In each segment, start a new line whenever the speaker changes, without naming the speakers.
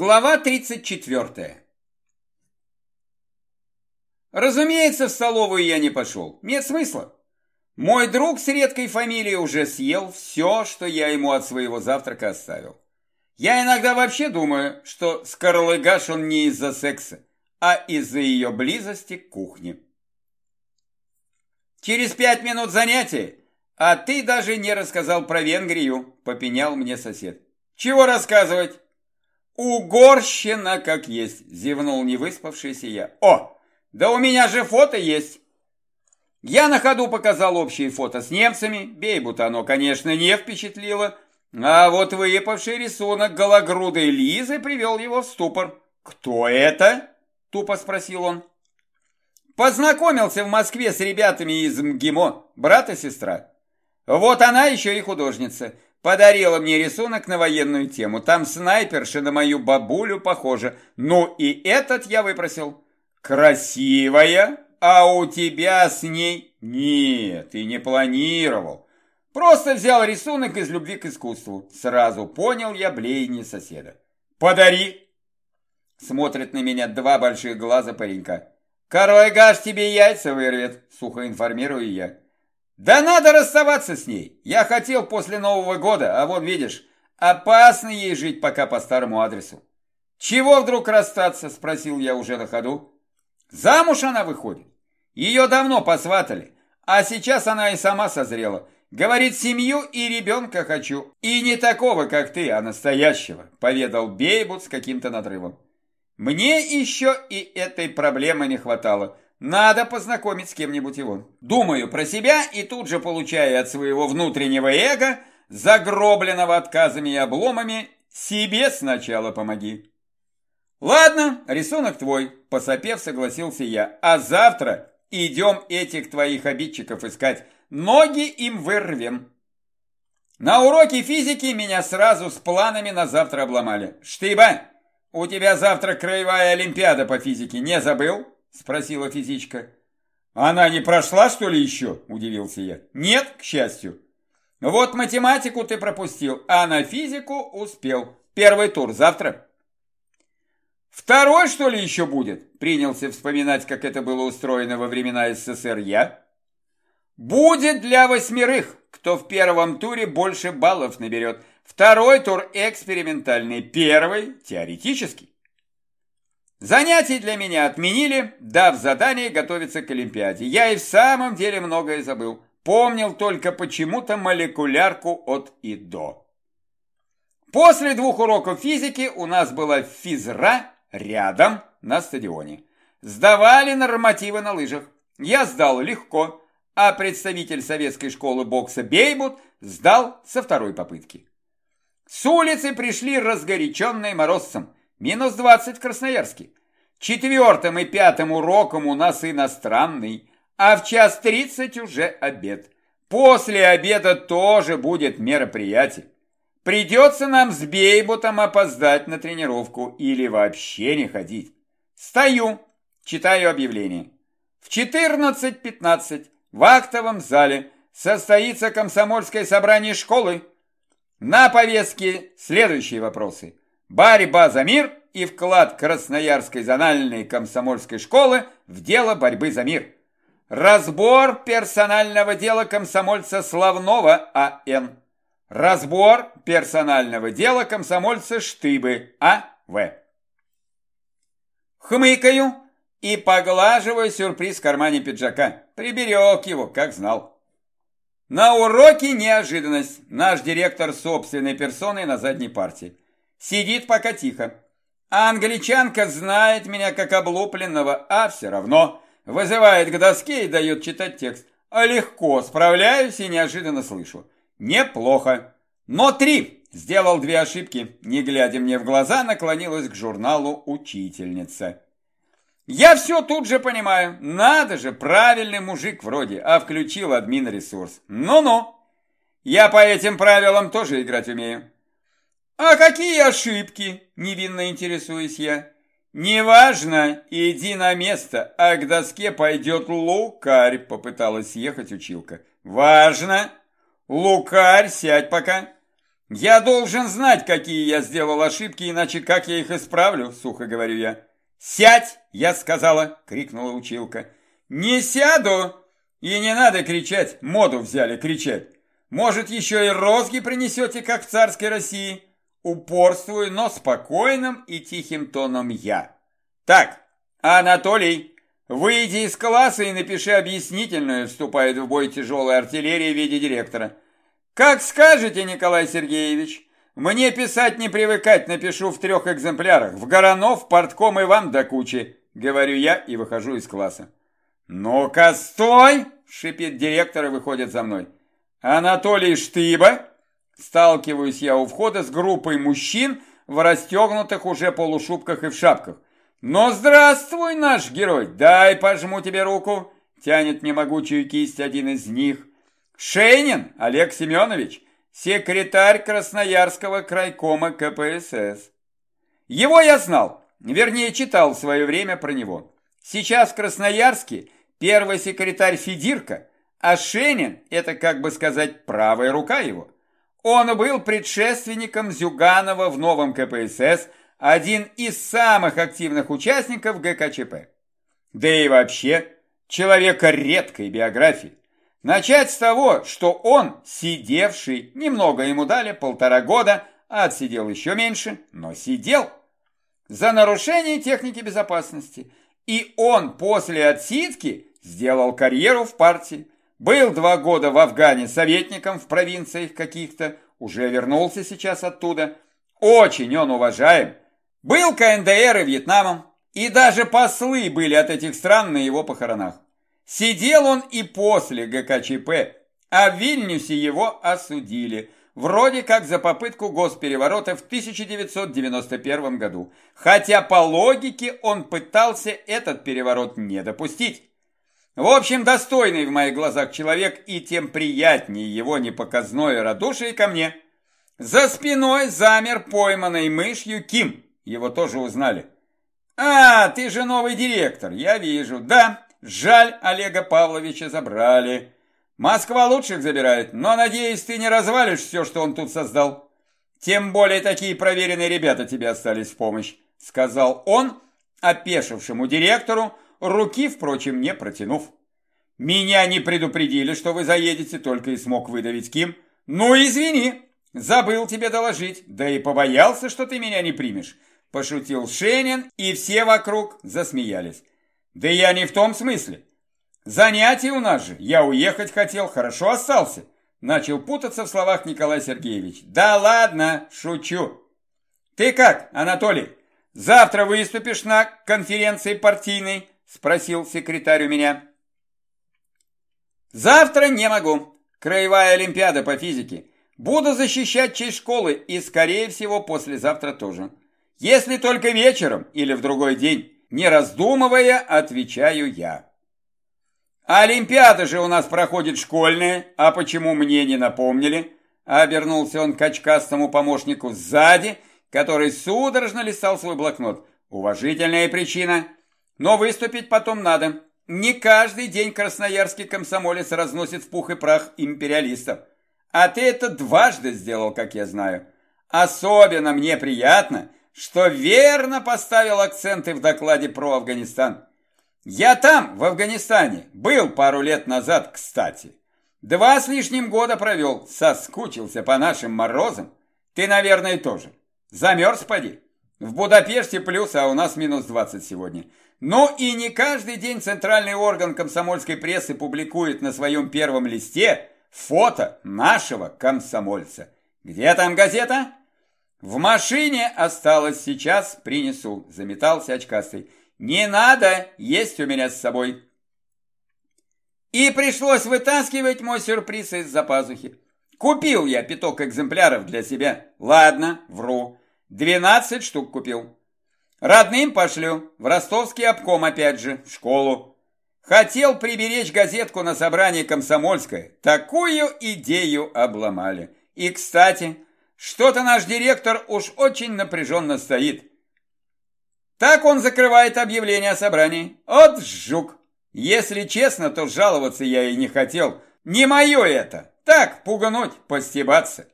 Глава 34. Разумеется, в столовую я не пошел. Нет смысла. Мой друг с редкой фамилией уже съел все, что я ему от своего завтрака оставил. Я иногда вообще думаю, что скорлыгаш он не из-за секса, а из-за ее близости к кухне. Через пять минут занятия, а ты даже не рассказал про Венгрию, попенял мне сосед. Чего рассказывать? Угорщина как есть, зевнул невыспавшийся я. О, да у меня же фото есть. Я на ходу показал общие фото с немцами, Бейбута оно, конечно, не впечатлило, а вот выпавший рисунок гологрудой Лизы привел его в ступор. «Кто это?» – тупо спросил он. Познакомился в Москве с ребятами из МГИМО, брат и сестра. Вот она еще и художница. Подарила мне рисунок на военную тему. Там снайперша на мою бабулю похожа. Ну и этот я выпросил. Красивая, а у тебя с ней... Нет, и не планировал. Просто взял рисунок из любви к искусству. Сразу понял я блеяние соседа. «Подари!» Смотрит на меня два больших глаза паренька. «Корой гаш тебе яйца вырвет», — сухо информирую я. «Да надо расставаться с ней. Я хотел после Нового года, а вот видишь, опасно ей жить пока по старому адресу». «Чего вдруг расстаться?» – спросил я уже на ходу. «Замуж она выходит. Ее давно посватали, а сейчас она и сама созрела. Говорит, семью и ребенка хочу. И не такого, как ты, а настоящего», – поведал Бейбут с каким-то надрывом. Мне еще и этой проблемы не хватало. Надо познакомить с кем-нибудь его. Думаю про себя и тут же получаю от своего внутреннего эго, загробленного отказами и обломами, себе сначала помоги. Ладно, рисунок твой, посопев, согласился я. А завтра идем этих твоих обидчиков искать. Ноги им вырвем. На уроке физики меня сразу с планами на завтра обломали. Штыба, «У тебя завтра краевая олимпиада по физике, не забыл?» – спросила физичка. «Она не прошла, что ли, еще?» – удивился я. «Нет, к счастью». «Вот математику ты пропустил, а на физику успел. Первый тур завтра». «Второй, что ли, еще будет?» – принялся вспоминать, как это было устроено во времена СССР я. «Будет для восьмерых, кто в первом туре больше баллов наберет. Второй тур экспериментальный, первый теоретический. Занятий для меня отменили, дав задание готовиться к Олимпиаде. Я и в самом деле многое забыл. Помнил только почему-то молекулярку от и до. После двух уроков физики у нас была физра рядом на стадионе. Сдавали нормативы на лыжах. Я сдал легко, а представитель советской школы бокса Бейбут сдал со второй попытки. С улицы пришли разгоряченные морозцем. Минус двадцать в Красноярске. Четвертым и пятым уроком у нас иностранный, а в час тридцать уже обед. После обеда тоже будет мероприятие. Придется нам с Бейбутом опоздать на тренировку или вообще не ходить. Стою, читаю объявление. В 14.15 в актовом зале состоится комсомольское собрание школы. На повестке следующие вопросы. Борьба за мир и вклад Красноярской зональной комсомольской школы в дело борьбы за мир. Разбор персонального дела комсомольца Славнова А.Н. Разбор персонального дела комсомольца Штыбы А.В. Хмыкаю и поглаживаю сюрприз в кармане пиджака. Приберег его, как знал. На уроке неожиданность. Наш директор собственной персоной на задней партии. Сидит пока тихо. А англичанка знает меня как облупленного, а все равно вызывает к доске и дает читать текст. А легко справляюсь и неожиданно слышу. Неплохо. Но три. Сделал две ошибки. Не глядя мне в глаза, наклонилась к журналу учительница. Я все тут же понимаю. Надо же, правильный мужик вроде, а включил админ ресурс. Ну-ну. Я по этим правилам тоже играть умею. А какие ошибки? Невинно интересуюсь я. Неважно, иди на место, а к доске пойдет лукарь, попыталась съехать училка. Важно. Лукарь, сядь пока. Я должен знать, какие я сделал ошибки, иначе как я их исправлю, сухо говорю я. Сядь, я сказала, крикнула училка. Не сяду! И не надо кричать, моду взяли кричать. Может, еще и розги принесете, как в царской России? Упорствую, но спокойным и тихим тоном я. Так, Анатолий, выйди из класса и напиши объяснительную, вступает в бой тяжелая артиллерия в виде директора. Как скажете, Николай Сергеевич. Мне писать не привыкать, напишу в трех экземплярах. В Горанов, портком и вам до кучи, говорю я и выхожу из класса. «Ну-ка, стой!» – шипит директор и выходит за мной. «Анатолий Штыба!» Сталкиваюсь я у входа с группой мужчин в расстегнутых уже полушубках и в шапках. «Ну, здравствуй, наш герой! Дай пожму тебе руку!» Тянет мне могучую кисть один из них. «Шейнин Олег Семенович, секретарь Красноярского крайкома КПСС». Его я знал, вернее, читал в свое время про него. Сейчас в Красноярске первый секретарь Федирка, а Шенин – это, как бы сказать, правая рука его. Он был предшественником Зюганова в новом КПСС, один из самых активных участников ГКЧП. Да и вообще, человека редкой биографии. Начать с того, что он, сидевший, немного ему дали, полтора года, а отсидел еще меньше, но сидел, за нарушение техники безопасности – и он после отсидки сделал карьеру в партии. Был два года в Афгане советником в провинциях каких-то, уже вернулся сейчас оттуда. Очень он уважаем. Был КНДР и Вьетнамом, и даже послы были от этих стран на его похоронах. Сидел он и после ГКЧП, а в Вильнюсе его осудили – Вроде как за попытку госпереворота в 1991 году. Хотя по логике он пытался этот переворот не допустить. В общем, достойный в моих глазах человек и тем приятнее его непоказное радушие ко мне. За спиной замер пойманной мышью Ким. Его тоже узнали. «А, ты же новый директор, я вижу. Да, жаль, Олега Павловича забрали». Москва лучших забирает, но, надеюсь, ты не развалишь все, что он тут создал. Тем более такие проверенные ребята тебе остались в помощь, сказал он, опешившему директору, руки, впрочем, не протянув. Меня не предупредили, что вы заедете, только и смог выдавить Ким. Ну, извини, забыл тебе доложить, да и побоялся, что ты меня не примешь. Пошутил Шенин, и все вокруг засмеялись. Да я не в том смысле. Занятие у нас же. Я уехать хотел, хорошо остался. Начал путаться в словах Николай Сергеевич. Да ладно, шучу. Ты как, Анатолий? Завтра выступишь на конференции партийной? Спросил секретарь у меня. Завтра не могу. Краевая олимпиада по физике. Буду защищать честь школы и, скорее всего, послезавтра тоже. Если только вечером или в другой день. Не раздумывая, отвечаю я. Олимпиада же у нас проходит школьная, а почему мне не напомнили? Обернулся он к очкастому помощнику сзади, который судорожно листал свой блокнот. Уважительная причина. Но выступить потом надо. Не каждый день красноярский комсомолец разносит в пух и прах империалистов. А ты это дважды сделал, как я знаю. Особенно мне приятно, что верно поставил акценты в докладе про Афганистан. Я там, в Афганистане, был пару лет назад, кстати. Два с лишним года провел, соскучился по нашим морозам. Ты, наверное, тоже. Замерз, поди. В Будапеште плюс, а у нас минус 20 сегодня. Ну и не каждый день центральный орган комсомольской прессы публикует на своем первом листе фото нашего комсомольца. Где там газета? В машине осталось сейчас, принесу, заметался очкастый. «Не надо, есть у меня с собой». И пришлось вытаскивать мой сюрприз из-за пазухи. Купил я пяток экземпляров для себя. Ладно, вру. Двенадцать штук купил. Родным пошлю. В ростовский обком опять же, в школу. Хотел приберечь газетку на собрание комсомольское. Такую идею обломали. И, кстати, что-то наш директор уж очень напряженно стоит. Так он закрывает объявление о собрании. От жук. Если честно, то жаловаться я и не хотел. Не мое это. Так, пугануть, постебаться.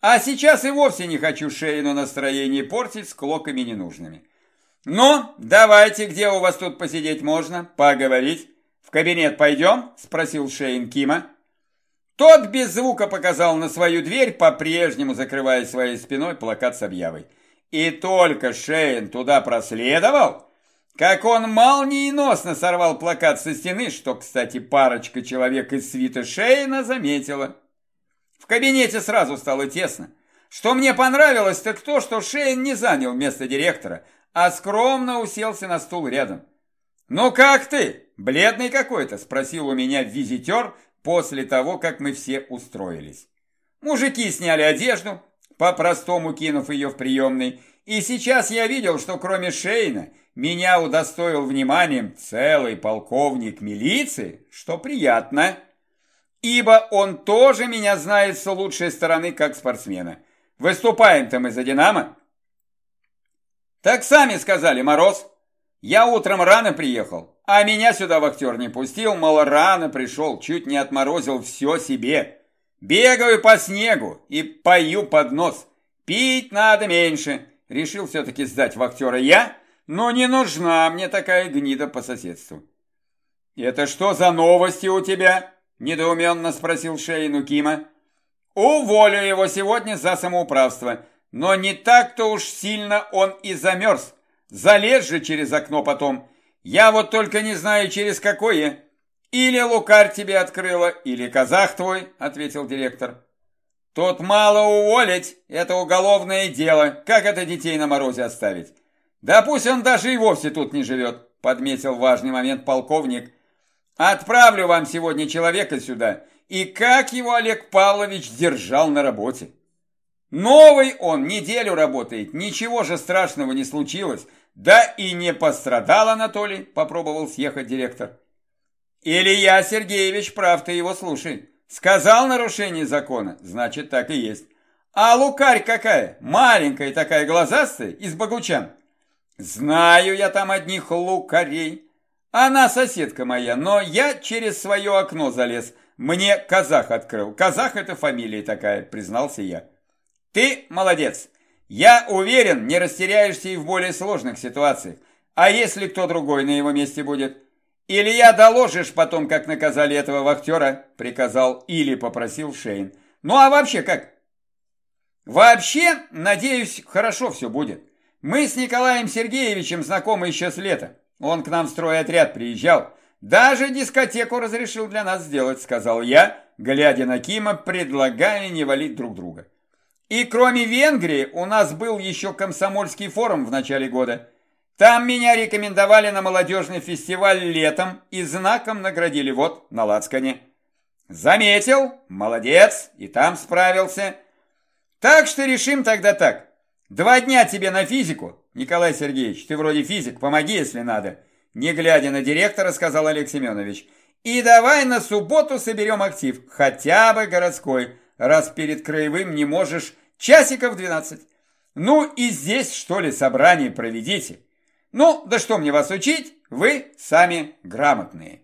А сейчас и вовсе не хочу Шейну настроение портить с клоками ненужными. «Ну, давайте, где у вас тут посидеть можно? Поговорить? В кабинет пойдем?» – спросил Шейн Кима. Тот без звука показал на свою дверь, по-прежнему закрывая своей спиной плакат с объявой. И только Шейн туда проследовал, как он молниеносно сорвал плакат со стены, что, кстати, парочка человек из свита Шейна заметила. В кабинете сразу стало тесно. Что мне понравилось, так то, что Шейн не занял место директора, а скромно уселся на стул рядом. «Ну как ты? Бледный какой-то?» – спросил у меня визитер после того, как мы все устроились. Мужики сняли одежду, по-простому кинув ее в приемный, и сейчас я видел, что кроме Шейна меня удостоил вниманием целый полковник милиции, что приятно, ибо он тоже меня знает с лучшей стороны как спортсмена. Выступаем-то мы за «Динамо». Так сами сказали, Мороз. Я утром рано приехал, а меня сюда вахтер не пустил, мол, рано пришел, чуть не отморозил все себе. Бегаю по снегу и пою под нос. Пить надо меньше. Решил все-таки сдать вахтера я, но не нужна мне такая гнида по соседству. «Это что за новости у тебя?» – недоуменно спросил Шейну Кима. «Уволю его сегодня за самоуправство, но не так-то уж сильно он и замерз. Залез же через окно потом. Я вот только не знаю, через какое. «Или лукарь тебе открыла, или казах твой», — ответил директор. «Тут мало уволить, это уголовное дело. Как это детей на морозе оставить?» «Да пусть он даже и вовсе тут не живет», — подметил важный момент полковник. «Отправлю вам сегодня человека сюда, и как его Олег Павлович держал на работе». «Новый он, неделю работает, ничего же страшного не случилось». «Да и не пострадал Анатолий», — попробовал съехать директор. Илья Сергеевич прав, ты его слушай. Сказал нарушение закона, значит так и есть. А лукарь какая? Маленькая такая глазастая, из богучан. Знаю я там одних лукарей. Она соседка моя, но я через свое окно залез. Мне казах открыл. Казах это фамилия такая, признался я. Ты молодец. Я уверен, не растеряешься и в более сложных ситуациях. А если кто другой на его месте будет? «Илья, доложишь потом, как наказали этого вахтера», — приказал или попросил Шейн. «Ну а вообще как?» «Вообще, надеюсь, хорошо все будет. Мы с Николаем Сергеевичем знакомы еще с лета. Он к нам в стройотряд приезжал. Даже дискотеку разрешил для нас сделать», — сказал я, глядя на Кима, предлагая не валить друг друга. «И кроме Венгрии у нас был еще комсомольский форум в начале года». Там меня рекомендовали на молодежный фестиваль летом и знаком наградили вот на Лацкане. Заметил, молодец, и там справился. Так что решим тогда так. Два дня тебе на физику. Николай Сергеевич, ты вроде физик, помоги, если надо. Не глядя на директора, сказал Олег Семенович. И давай на субботу соберем актив, хотя бы городской, раз перед краевым не можешь, часиков 12. Ну и здесь, что ли, собрание проведите. Ну, да что мне вас учить, вы сами грамотные.